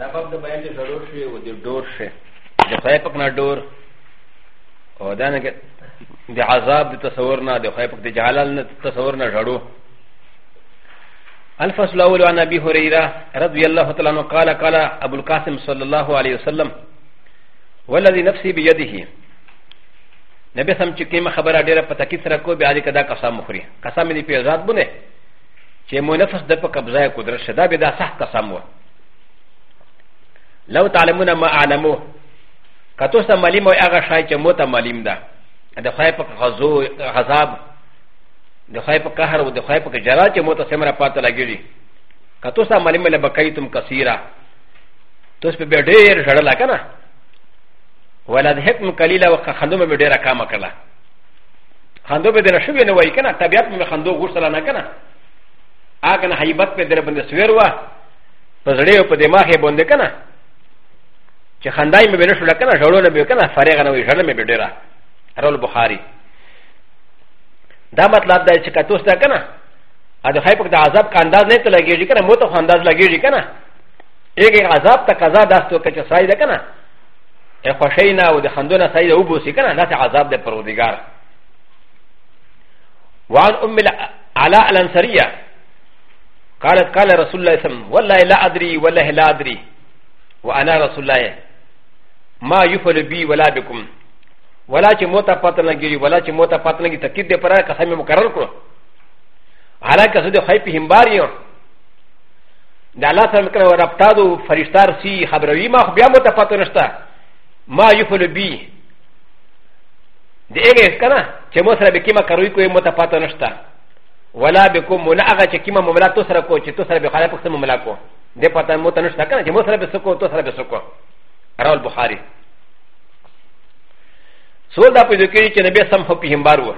دا باب د بیان کې ضرور شوی و د ډور شي د خدای پاک نه ډور او دا نه کې د عذاب د تصور نه د خدای پاک د جهالت نه تصور نه ژړو الفصل الاول عن ابي هريره رضي الله تعالى عنه قال قال ابو القاسم صلى الله عليه وسلم والذي نفسي بيده نبي سم چې کومه خبره ډیره په تکي سره کو بیا دې کدا قسم مخري قسم دې په ذات بونه چې مو نفس د په قبضه قدرت شدا به دا صح قسم و لو تعلمون ما اعلمو کتو سم معلوم او هغه شای چې مو ته معلوم ده د خای په غزو غذاب د خای په قهر او د خای په جرا چې مو ته سمره پاته لګیږي کتو سم معلوم له بقیتم کثیره توس په ډېر ژړل کنه ولادهکم قلیلا وخلوم به ډېر کام کړه خندو به در شوی نه وای کنه طبیعت مې خندو غوښتل نه کنه هغه نه حیبت په در باندې سویر و په زړه او په دماغ یې باندې کنه چې خندای مې بنه شو کنه ژړو نه به کنه فارغ نه وي ژړل مې به ډیره رول بخاری دا مطلب دا چې کتوس دا کنه ا د خیبک د عذاب کا انداز نه ته لګیږي کنه مو ته انداز لګیږي کنه ایګه عذاب ته قضا داستو کې چې سړی دا کنه ا خوشینا او د خندونه سړی د وبو سي کنه داسې عذاب د پرودګار وعن ام علاء الانصاريه قالت قال رسول الله صلى الله عليه وسلم والله لا ادري والله لا ادري وانا رسول الله ما يفعل بي ولا بكم ولا چې موتا پاتنه لګي ولا چې موتا پاتنه لګي تکید دې پره قسم مقرر کړو حالانکه زه د خیپ همبار یم د الله سره مکر او رابطه دو فرشتار سی خبروي ما خو بیا مو ته پته نشته ما یفل بی د هغه اس کنه چې مو سره به کیما کوي کوی مو ته پته نشته ولا بكم ولا هغه چې کیما مملا تو سره کو چې تو سره به خاله پخته مملا کو د پته مو ته نشته کنه چې مو سره به سکو تو سره به سکو راول بخاری سول دا پیدا کړي چې نبی سم په پیغمبر و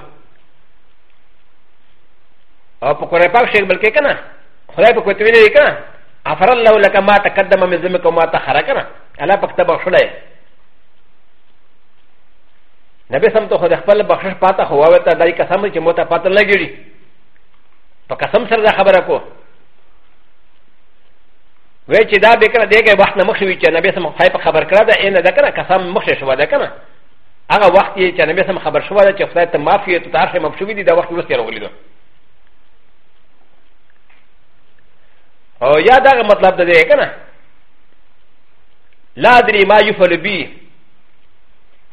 او په قرآن پاک شیخ بلکې کنه خدای په کوتوی نه وکړه افر الله لك ما تقدم من ذنبك وما تاخر کنه الله پاک ته بخښلای نبی سم ته خدای خپل بخښش پاته خو وته دای قسم چې موته پاته لګیږي په قسم سره دا خبره کو وی چې دا به کړه دغه وخت نه مخشوي چې نبی سم خای په خبر کړه دا ان دا کنه قسم مخشه شو دا کنه هغه وخت چې نبی سم خبر شو دا چې خدای ته معافي ته تاسو مخشوي دي دا وخت وسته راغلی دوه او یا دا مطلب ده دی کنه لا ادري ما يفعل بي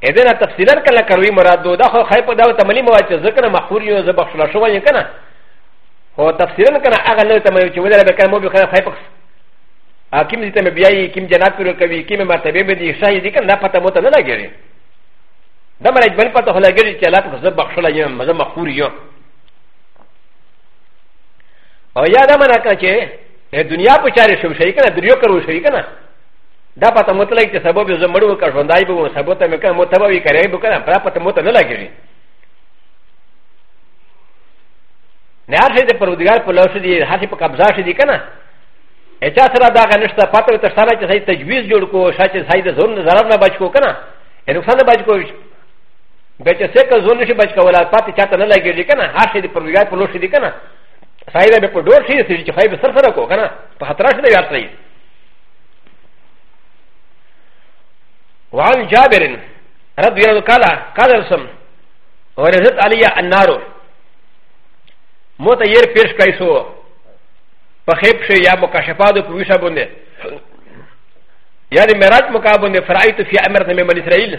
اذا انا تفسيرا كلا كروي مراد دو دا خو خيب دا تملي ما چې ذکر مخور یو زب خلا شو وای کنه هو تفسيرا کنه هغه نه تملي چې ولا به کنه مو به خلا خيب حاکم دې ته بیاي کیم جنات پر کوي کیم مرتبه به دي شاهي دي کنه پته مو ته نه لګیږي دا مراد بل پته خلا ګری چې لا په زب خلا یو مزه مخور یو او یا دا منه کنه چې دنیا په چارې شو شي کنه دریو کرو شي کنه دا پته مطلق چې سبب یې زمړ وکړ ژوندای به سبب ته مې کنه متبوي کړی به کنه پر پته مت نه لګیږي نه هر څه د پرودګار په لوسه دي هر څه په قبضه شي دي کنه اچا سره دا غنښت پته ته سره چې تجویز جوړ کو شاته سايد زور نه ضرر نه بچ کو کنه نقصان نه بچ کو به چې څه کزو نشي بچ کولا پاتې چاته نه لګېږي کنه هر شي د پرګای په لوشي دي کنه سایره به په ډور شي چې خای به سر سره کو کنه په خطر شي نه یاد شي وعن جابر رضي الله قال قال رسم ورزت علي النار موت ير پیش کای سو په خیب شي یا مکاشفات په ویشه باندې یعنی معراج مکابنه فرایت فی امر نبی اسرائیل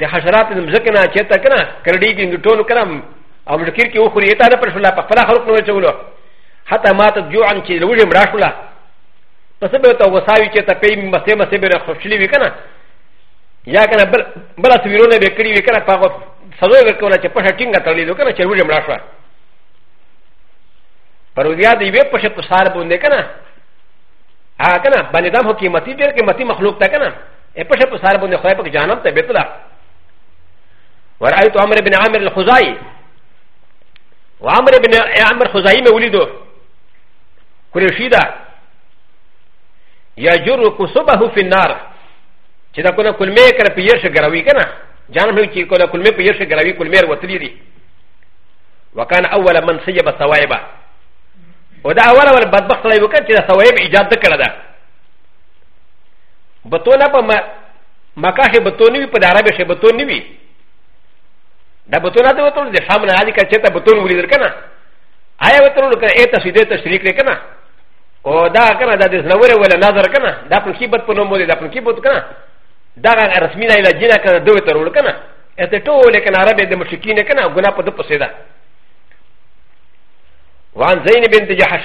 د حشرات د مزکه نه چته کنه کړډی کې ټول کړم او ملکیر کې وخوري اته نه پر شولا په خپل خلق نو چولو حتی ما ته جوعا چې لوږه مړه شولا پس به ته وساوي چې ته پی مسته مسته به خوشلي وي کنه یا کنه بل بل سویرونه به کړی وي کنه په سزا ورکول چې په ټینګه تړلې دو کنه چې لوږه مړه شولا پر بیا دی وی په شپ سار باندې کنه ها کنه باندې دا هو قیمتي ډېر قیمتي مخلوق ته کنه ا په شپ سره باندې خدای په جهنم ته بتلا ورایت عمرو بن عامر الخزائی وعمرو بن عامر خزائی مې ولیدو قریشی دا یجر کسبه فی النار چې دا کله کلمه کړ په یش ګراوی کنه جان مې چې کله کلمه په یش ګراوی کلمه وتلی دي وکانه اول من سیب ثوایبا و دا اول اول بدبخت لای وکړ چې دا ثوایب ایجاد کړه ده بتونه په مکه شي بتون وي په عربي شي بتون وي دا بتونه ته وتل د شام نه عادي کچته بتون ولي درکنه آیا وتل لکه اې تشهید تشریح کړ کنه او دا کنه دا د زنوره ولا نظر کنه دا په کې بت په نوم دی دا په کې بت کنه دا رسمي نه علاج نه کنه دوی تر ول کنه اته ټول کنه عربي د مشکین کنه ګنا په د پسې ده وان زین بنت جحش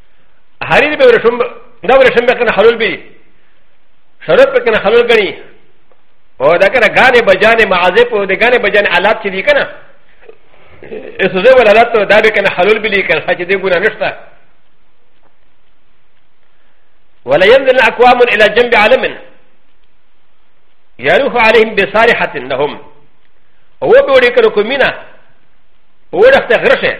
حریر به ورشم دا ورشم به کنه حلول بی شرط به کنه حلول گنی او دا کنه گانه بجانه معذب او دا گانه بجانه علات چی دی کنه اسوزه ول علات دا به کنه حلول بی کنه فاچه دی گناه نشتا ولا ينزل اقوام الى جنب عالم يروح عليهم بصالحه لهم او به وري کنه کومینه او رخت غرشه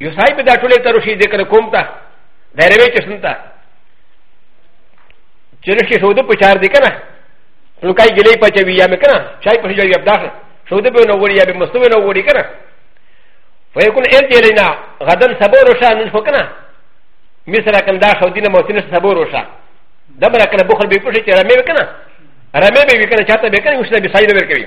یو صاحب دا ټوله تر شي ذکر کوم تا دا روي چې سنتا چې رشي شو د پچار دی کنه نو کای ګلې پچوي یا مې کنه چای په جوړي ابدا شو د به نو وړي یا به مستوي نو وړي کنه فیکون ال چې لینا غدن سبو روشا نن خو کنه مثلا کم دا شو دینه موتینه سبو روشا دا بل کنه بخل به پوښي چې رمې وکنه رمې به وکنه چاته به کنه مشته به سایره ورکوي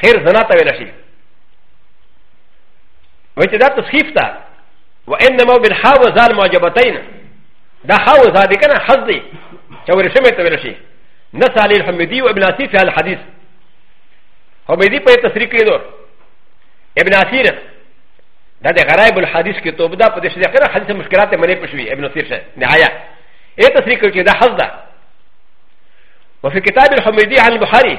خير زنا ته ویل شي و چې دا تصحیف ده و انما بالحا و زال معجبتين دا حا و زال کنه حظ دی چې ورشمه ته ویل شي نسال الحمدي و ابن اسير في هذا الحديث حمدي په تصریح کړی دو ابن اسير دا د غرائب الحديث کې توب ده په دې شریعه کې حدیث مشکلات منې پښوی ابن اسير شه نهايه ايه تصریح کړی دا حظ ده وفي كتاب الحمدي عن البخاري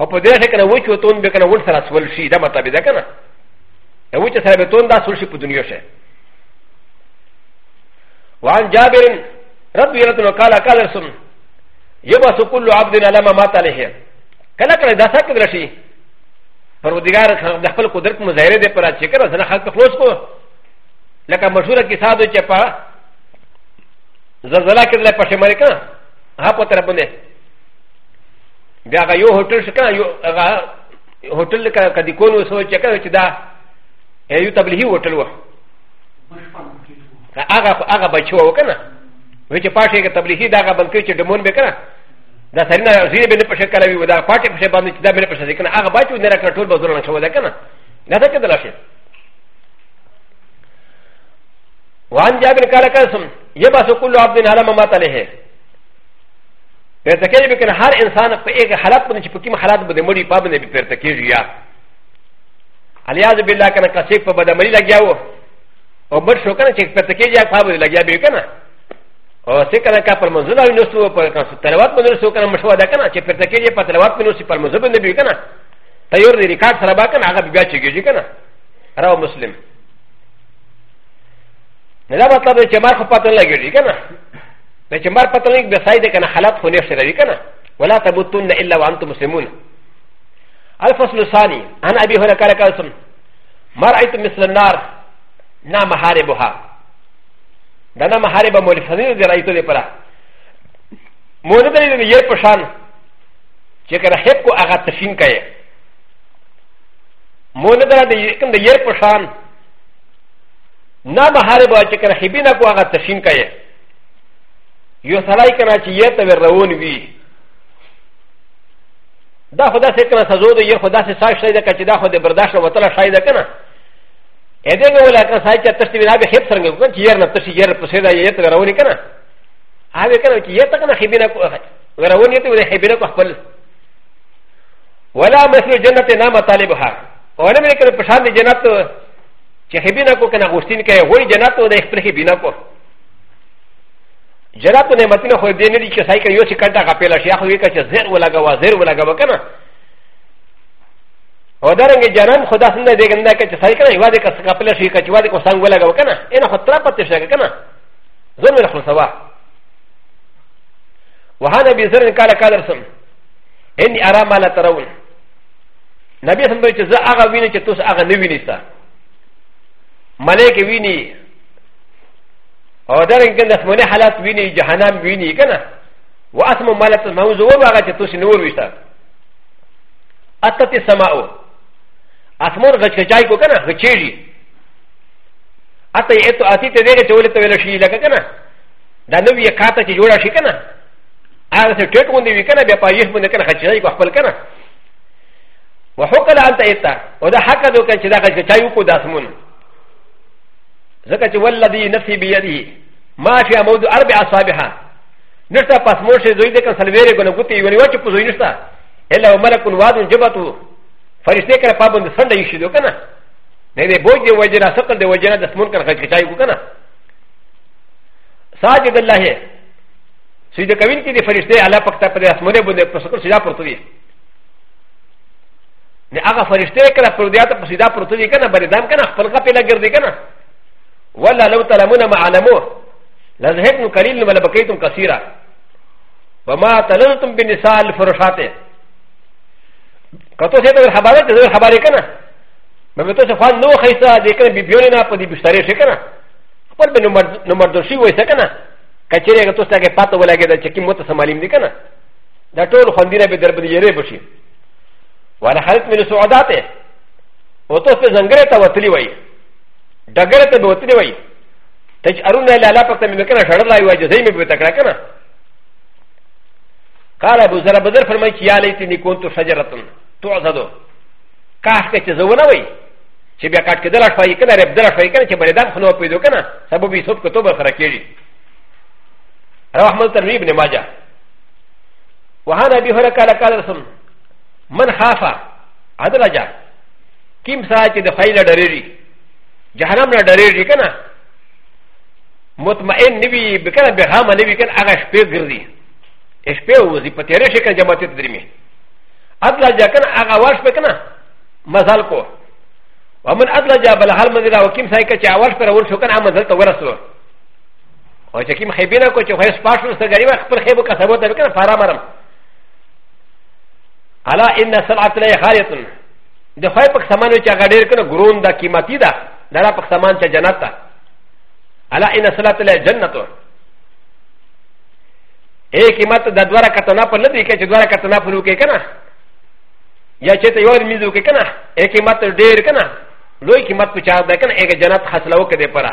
او په دې کې نه وچ وتون به کنه ول سره سول شي دا مطلب ده کنه دا وچ سره به تون دا سول شي په دنیا شه وعن جابر رضي الله عنه قال قال رسول يبعث كل عبد على ما مات عليه کله کله دا څه کېدل شي پرودګار د خپل قدرت مظاهره دې پر چې کړه ځنه خلک خلاص کو لکه مشهوره کیسه ده چې په زلزلہ کې د پښې مریکا هغه په تر باندې بیا هغه یو هوټل شو کنه یو هغه هوټل لکه کدی کون وسو چې کنه چې دا یو تبلیغي هوټل و هغه هغه بچو و کنه و چې پاټه کې تبلیغي دا هغه بلکې چې ډمون به کنه دا سرینا زیره به نه پښه کړوي و دا پاټه پښه باندې چې دا به نه پښه کنه هغه بچو نه راکړ ټول بزرګ نه شو دا کنه دا څه کېدل شي وان جابر قال قسم يبعث كل عبد على ما مات عليه په تکیه به کنه هر انسان په یو حالت باندې چې په کوم حالت باندې مړی په باندې په تکیه یا الیاذ بالله کنه کسې په بده مړی لګیا و او بر شو کنه چې په تکیه یا په باندې لګیا به کنه او څه کنه کا پر منزل او نسو پر کنه تلوات باندې سو کنه مشوا ده کنه چې په تکیه په تلوات باندې سو پر منزل باندې به کنه تیور دی ریکارډ سره با کنه هغه بیا چېږي کنه راو مسلم نه دا مطلب چې ما خو پته لګیږي کنه ن چې مر پته وي به سای دې کنه حالت خو نشته لري کنه ولا تموتن الا وانتم مسلمون الفصل الثاني عن ابي هريره قال قاسم ما رايت مثل النار نا محاربها دنا محارب مولفنين دي رايتو دي پرا مولفنين دي يي پشان چې کنه هپ کو هغه تشین کړي مولفنين دي کوم دي يي پشان نا محارب چې کنه هبینا کو هغه تشین کړي یو سړی کنه چې یې ته روان وي دا خدا څه کنه سزو دی یو خدا څه ساش شي دا چې دا خو د برداشت وتل شي دا کنه ا دې نو ولا کنه ساي چې تشتی بنا به هیڅ څنګه کوم چې یې نه تشتی یې په سیدا یې ته روان کنه هغه کنه چې یې ته کنه خبینه کو روان یې ته ولې خبینه کو خپل ولا مثل جنت نام طالبها ولا مې کنه په شان د جنت چې خبینه کو کنه غوښتین کوي وای جنت او د خپل خبینه کو جناب ته نعمتونه خو دې نه دي چې سايکل یو سکند هغه پیل شي خو یې کچ زر ولګوا زر ولګوا کنه او دا رنګ جنان خدا څنګه دې ګنده کچ سايکل یو دې کس کپل شي کچ وادي کو څنګه ولګوا کنه ان خو تر پته شي کنه زر مې خو سوا وها نبی زر قال قال رسم اني ارى ما لا ترون نبی سم دوی چې زه هغه ویني چې تاسو هغه نه وینئ ملائکه ویني او دا رنګ د خمنه حالات ویني جهنم ویني کنه واسم مالت موضوع وغه چې تاسو نور وشته اتت سماو اسمور غچچای کو کنه غچېږي اته ایتو اتی ته دغه چولې ته ویل شي لکه کنه دا نو یې کاته چې جوړه شي کنه هغه څه ټټ غوندې وی کنه بیا پایښ باندې کنه غچچای کو خپل کنه وحکل انت ایتا او دا حق دو کنه چې دا غچچای کو د اسمون ځکه چې ولدي نفسي بيدي ما في عمود اربع اصابها نشته پس مور شي زوی دې کړه سلويره ګنه ګوتې یو نیو چې په زوی نشته الا ملک واد جبتو فرشته کړه پابند سند یې شي دو کنه نه دې بوج دې وجه را سقل دې وجه نه د سمون کړه کچای کو کنه ساجد الله سجده کوین کې دې فرشته الله پکته پر اسمره باندې پر سقل سجا پرته دي نه هغه فرشته کړه پر دې ته پسیدا پروت دي کنه بلې دام کنه خپل غپې لګر دي کنه ولا لو تعلمون ما علمو لذهبتم قليل ولا بقيتم كثيرا وما تللتم بالنساء الفرشات کتو سه ته خبره ته زه خبره کنه مې ته څه خوان نو خيسه دې کنه بي بيونه نه په دې بسترې شي کنه خپل به نمبر نمبر دوشي وای څه کنه کچېره کتو څه کې پاتو ولګي دا چې کې مو ته سمالیم دي کنه دا ټول خوندینه به در باندې یې بشي وانا خالد من سعودات او تو په زنګره ته وتلی وای ډګره ته وتلی وای تج ارون لا لا پته مې کنه شړل لای وای جزې مې به تکړه کنه قال ابو ذر بدر فرمای چې یا لیتنی كنت شجره تعذدو کاش کې چې زونه وای چې بیا کاټ کې دلا شوی کنه رب دلا شوی کنه چې بریدان خنو پیدا کنه سبب یې سب کتب خره کېږي رواه ملتر ابن ماجه وهان ابي هره کاله کاله رسم من خافا عدل جا كم ساعه د خيل ډريري جهنم نه ډريري کنه مطمئن نبي بکنه بغام نبي کنه هغه شپې ګرځي شپې وځي په تیرې شي کنه جماعت درمي عدل جا کنه هغه واش په کنه مزال کو ومن عدل جا بل حال مزرا وكم ساعه كه اول پر اول شو کنه مزل ته ورسو او چې کوم خیبې نه کو چې خو یې سپا شو څه غریب خپل خیبو کسبو ته وکړه فارا مرم الا ان سلعت لا خالت د خو په سامان چې هغه ډیر کنه ګرون دا قیمتي ده دا په سامان چې جنت ده الا ان سلعت لا جنت اے قیمت د دواره کتنا په لدی کې چې دواره کتنا په لوکې کنه یا چې ته یو میزو کې کنه اے قیمت ډیر کنه لوی قیمت په چا ده کنه اګه جنت حاصلو کې ده پره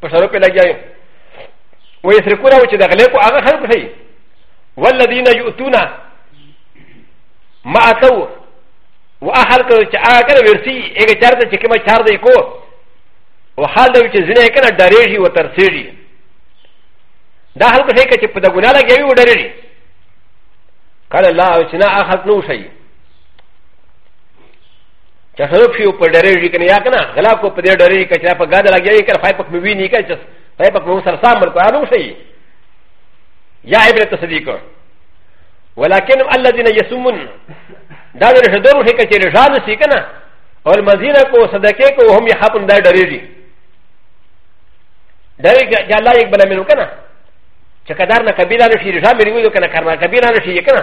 په سره په لګیاو و یې سره کوله چې د غلې کو هغه خلک شي والذین یؤتون ما اتو و اهل کو چې هغه کله ورسی هغه چارته چې کومه چار دی کو و حال دی چې زنه کنه ډریږي و ترسیږي دا هلک شي چې په د ګناه لګیاوي و ډریږي قال الله چې نه اخذ نو شي چې خلوب شي په ډېرې شي کنه یا کنه غلا کو په دې ډېرې کې چې په ګاډه لګي کنه فای پک مې ویني کنه چې فای پک مې سره سام ورکو هغه شي یا عبرت صدیق ولكن الذين يسمون دا د رشدونو شي کنه چې رشاد شي کنه او المدینه کو صدقه کو هم یې حقن دا ډېرې دي دا یې چې الله یې بل منو کنه چې کدار نه قبیله نشي رشاد مې ویلو کنه کرنا قبیله نشي کنه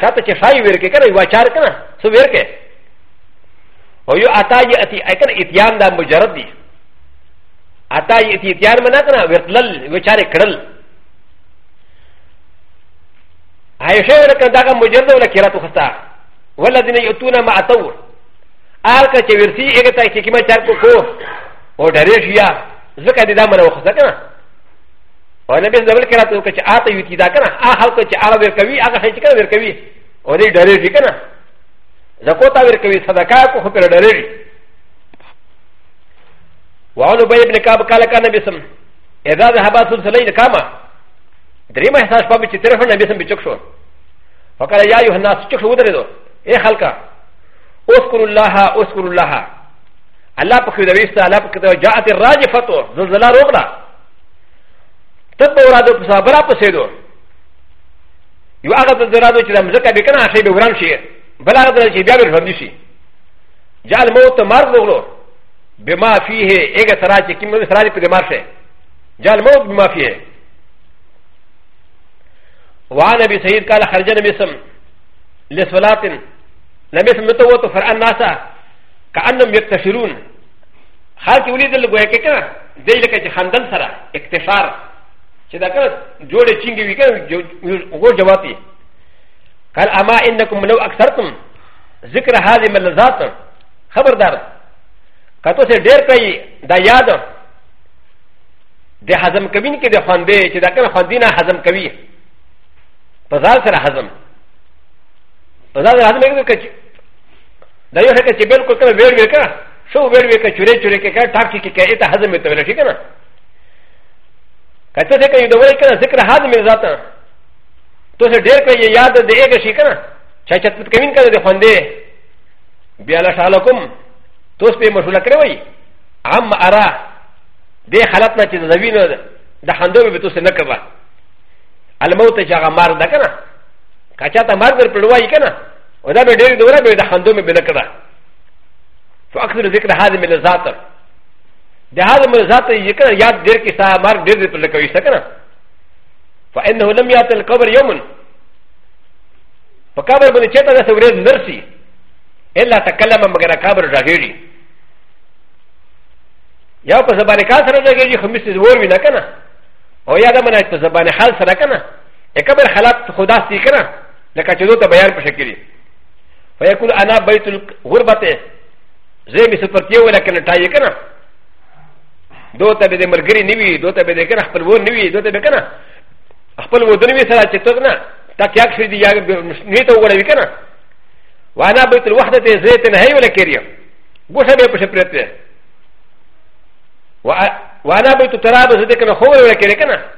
شاته چې شای ورکه کنه یو چار کنه سو ورکه او یو اتا یې اتی اکن اتیان دا مجرد دی اتا یې اتی اتیان منا کنه ورتلل یو چار کړل عائشه ورکه دا مجرد ولا کیراتو خستا ولذین یتون ما اتو آل کا چې ورسی هغه ته چې کیما چار کو کو او ډریش یا زکه دې دا منو خستا کنه او نبی صلی الله علیه وسلم ته چې آته یو تیدا کنه آ خلق چې هغه ور کوي هغه هیڅ کنه ور کوي او دې ډېرې دي کنه زکوتا ور کوي صدقه کو خو پر ډېرې دي وعن ابي بن كعب قال كان النبي صلى اذا ذهب ثلث الليل قام دريم احساس باب چې طرف النبي صلى بچک شو فقال يا ايها الناس چک شو درېدو اے خلقا اذكر الله اذكر الله الله پکې دويسته الله پکې جاءت الراجفه زلزلہ روغلا ته په ورادو په صبره پسې دو یو هغه ته درادو چې د مځکه به کنه شي به وران شي بل هغه ته چې بیا به ژوندي شي جال موت مرګ وغلو بما فيه اګه سره چې کوم سره په دې مار شي جال موت بما فيه وعن ابي سعيد قال خرج النبي سم لصلاه لم يسمته وتفرع الناس كانهم يكتشرون خلک ولې دل ګویا کې کنه دی لکه چې خندل سره اکتشار چې دا کنه جوړې چینګې وی کنه وګو جواب یې قال اما انکم لو اکثرتم ذکر هذه ملذات خبردار کته سه ډېر کوي دا یاد د هضم کوین کې د خوندې چې دا کنه خوندینه هضم کوي په ځال سره هضم په ځال سره هضم کوي دا یو هکه چې بالکل کنه ویل وی کنه شو ویل وی کنه چورې چورې کې کنه ټاک کې کې ته هضم ته ویل شي کنه کته ته کوي دوی کنه ذکر هضم ذات تو سه ډېر کوي یاد دې هغه شي کنه چا چت پت کوین کنه دې خوندې بیا لا شالکم تو سه مشغول کړی وای عم ارا دې حالت نه چې زوینه د حندو به تو سه نه کبا الموت چې هغه مار ده کنه که چا ته مرګ در پړو وایي که نه او دا به ډېر دوره به د خندو مې به نه کړه فاکثر ذکر هاذم لذات د هاذم لذات یې کنه یاد ډېر کې سا مرګ ډېر دې پر لکوي سا کنه فانه لم یات القبر یومن په قبر باندې چېته د سورې نرسي الا تکلم مگر قبر راغېږي یا په زبانه کار سره راغېږي خمیس زور وي نه کنه او یا د منه په زبانه حال سره کنه د قبر حالات خدا سي کنه لکه چې دوته بیان پښه کړي فیقول انا بیت الغربته زه می سپرتیه ولا کنه ټای کنه دوته به د مرګري نیوي دوته به د کنه خپل ور نیوي دوته به کنه خپل ودن وی سره چې ته نه تا کیا کړی دی یا نه ته وګړوي کنه وانا بیت الوحده ته زه ته نه هی ولا کړی ګوشه به پښه پرته وانا بیت تراب زه ته کنه خو ولا کړی کنه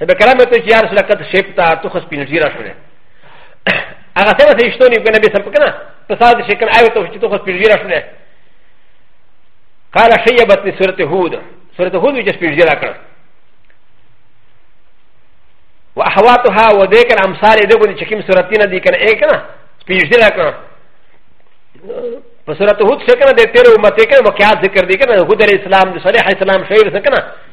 به کلام ته چې یار سره کته شپ ته تو خس پینځی را شوله هغه سره ته شتونی کنه به سم کنه په ساده شکل آیو ته چې تو خس پینځی را شوله قال شیبت من سورته هود سورته هود چې پینځی را کړ واحواتها وذكر امثال دغه چې کوم سورتینه دي کنه اې کنه پینځی را کړ په سورته هود څخه کنه د تیر امت کنه واقعات ذکر دي کنه هود علی السلام د صالح السلام شعر څخه کنه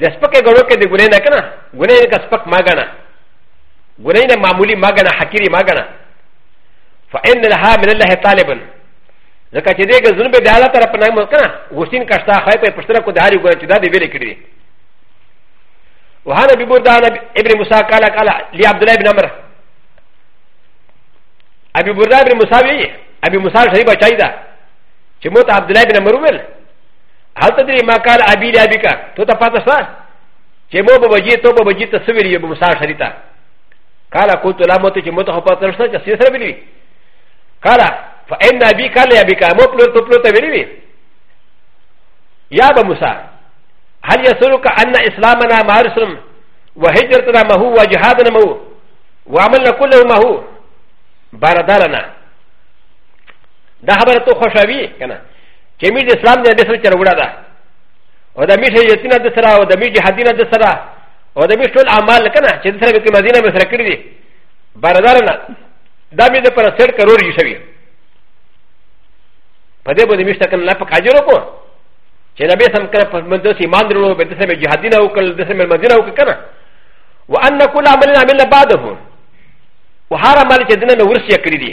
د سپکه غړو کې د ګنې نه کنه ګنې نه سپک ما غنه ګنې نه معمولی ما غنه حقيري ما غنه فإن لها من الله طالبا ځکه چې دغه ذنب د الله طرف نه مو کنه وسین کښتا خای په پښتره کو د هاري ګنې چې دا دی ویل کړی وهانا ببردان ابن موسى قال قال لي عبد الله بن عمر ابي بردان ابن موسى ابي موسى شريف بچاي دا چې موت عبد الله بن عمر ویل هل ته دې ما قال ابي لا بك تو ته پاتې سا چې مو به بجې تو به بجې ته سوي یو مسا شریتا قال قلت لا مت چې مو ته پاتې سا چې سې سره بلی قال فان ابي قال يا بك مو پلو تو پلو ته ویلی يا ابو موسى هل يسرك ان اسلامنا ما رسم وهجرتنا ما هو وجهادنا ما هو وعملنا كله ما هو باردالنا دا خبره تو خوشاوي کنه چې مې د اسلام د بسر چر وړه ده او د مې شریعتینه د سره او د مې جهادینه د سره او د مې ټول اعمال کنه چې د سره کې مدینه مې سره کړی دي بردار نه دا مې د پر سر کرور یې شوی په دې باندې مشته کنه لا په کاجرو کو چې نبی سم کنه په مدرسې ایمان درلو به د سره جهادینه او کل د سره مدینه او کنه وان كل عمل عمل بعده وهر عمل چې دنه ورسې کړی دي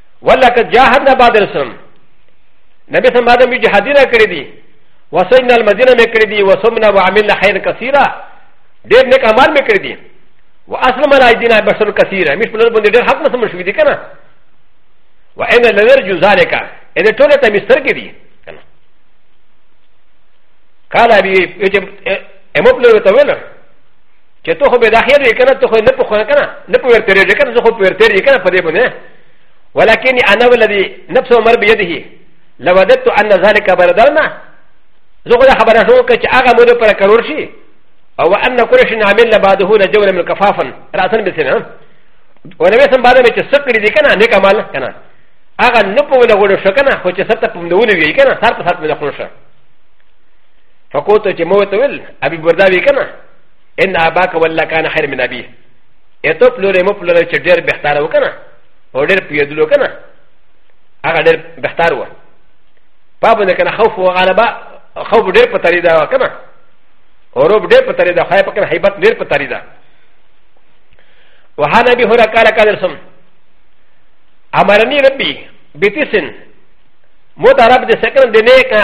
ولکه جاهد نه بعد رسم نبی سم بعد می جهادی نه کړی دی وسجنا المدینه می کړی دی وسمنا وعملنا خیر کثیره ډیر نیک اعمال می کړی دی واسلم علی دین بشر کثیره مش په لور باندې ډیر حق مسلمان شوی دی کنه وانا لنرجو ذلک ان ټول ته مستر کې دی کنه قال ابي امو په لور ته ویل چې ته خو به داخل وې کنه ته خو نه په خونه کنه نه په ورته رې کنه زه خو په ورته رې کنه په دې باندې ولكن انا والذي نفس عمر بيده لوددت ان ذلك بردلنا زه خو دا خبره شو چې هغه مو پر کرور شي او ان كل شيء عمل بعده نجول من كفافا راسا بسنه ولم يسم بعد ما تسكر دي كنا نيك مال كنا هغه نه په ولا غوړو شو کنه خو چې ستا په مونږ وی کنه سر په سر په خپل شو فقوتو چې مو ته ویل ابي بردا وی کنه ان اباک ولا کان خیر من ابي اته پلورې مو پلورې چې ډېر بهتره وکنه او ډېر پیدلو کنه هغه ډېر بهتر و پاپ نه کنه خوف او غلبا خوف ډېر په تری دا کنه او روب ډېر په تری دا خای په کنه هیبت ډېر په تری دا وهان ابي هره کار کار رسم امرني ربي بيتسن مو ته رب دې سکن دې نه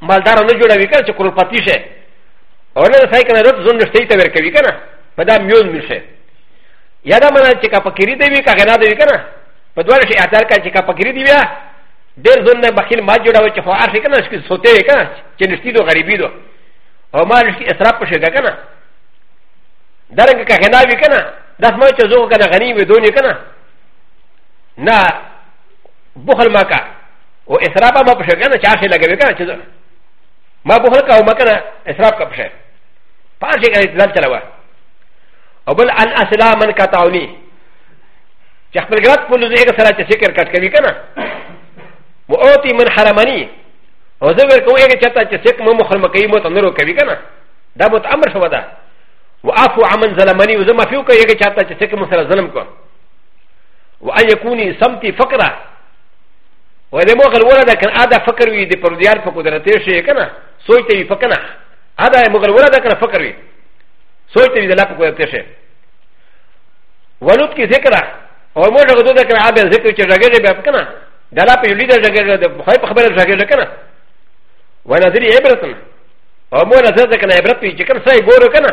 مالدار نه جوړوي کنه چې کروپتی شي او نه سای کنه رد زون نشته ته ور کوي کنه په دا میون نشه یا دا معنی چې کا فقیری دی وی کا غنا دی کنه په دوه شي اعتبار کا چې کا فقیری دی بیا ډېر زون نه بخیل ما جوړاوي چې خو هر شي کنه چې سوته وي کنه چې نشتی دو غریبی دو او ما نشتی اسراف پښه ده کنه درنګ که غنا وي کنه داس ما چې زو کنه غنی وي دونی کنه نه بخل ما کا او اسراف ما پشه کنه چا شي لګوي کنه چې ما بخل کا او ما کنه اسراف کا پشه پار شي کنه ځل چلاوه او بل ان اسلام من کتاونی چې خپل ګرات په لږه کې سره چې فکر کټ کوي کنه و اوتی من حرمانی او زه ور کوم هغه چاته چې سک مو مخرم کوي مو تنرو کوي کنه دا مت امر شو ده و عفو عمن ظلمنی و زه معفو کوي هغه چاته چې سک مو سره ظلم کوي وان يكوني سمتي فقرا ولم يغل ولد كان هذا فقر وي دي پرديار په قدرت شي کنه سوچ ته وي فقنا هذا مغل ولد كان فقر وي سوچ ته وي دلا په قدرت شي ولد کی ذکر او مو ژغه دوه کنه هغه ذکر چې ژغه به کنه دلا په یولید ژغه د خو په خبره ژغه کنه ونظری عبرتن او مو نظر کنه عبرت وي چې کنه سای ګورو کنه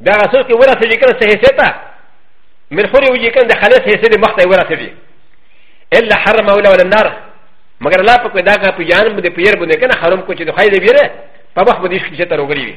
دا رسول کې ورسې دي کنه صحیح ستا من خوري وجي کنه د خالص حصے د مخته ورسې دي الا حرم ولا ولا النار مگر الله په کوي دا کا په جان باندې په ير باندې کنه حرام کو چې د خای دې بیره په وخت باندې شي چې تر وګړي وي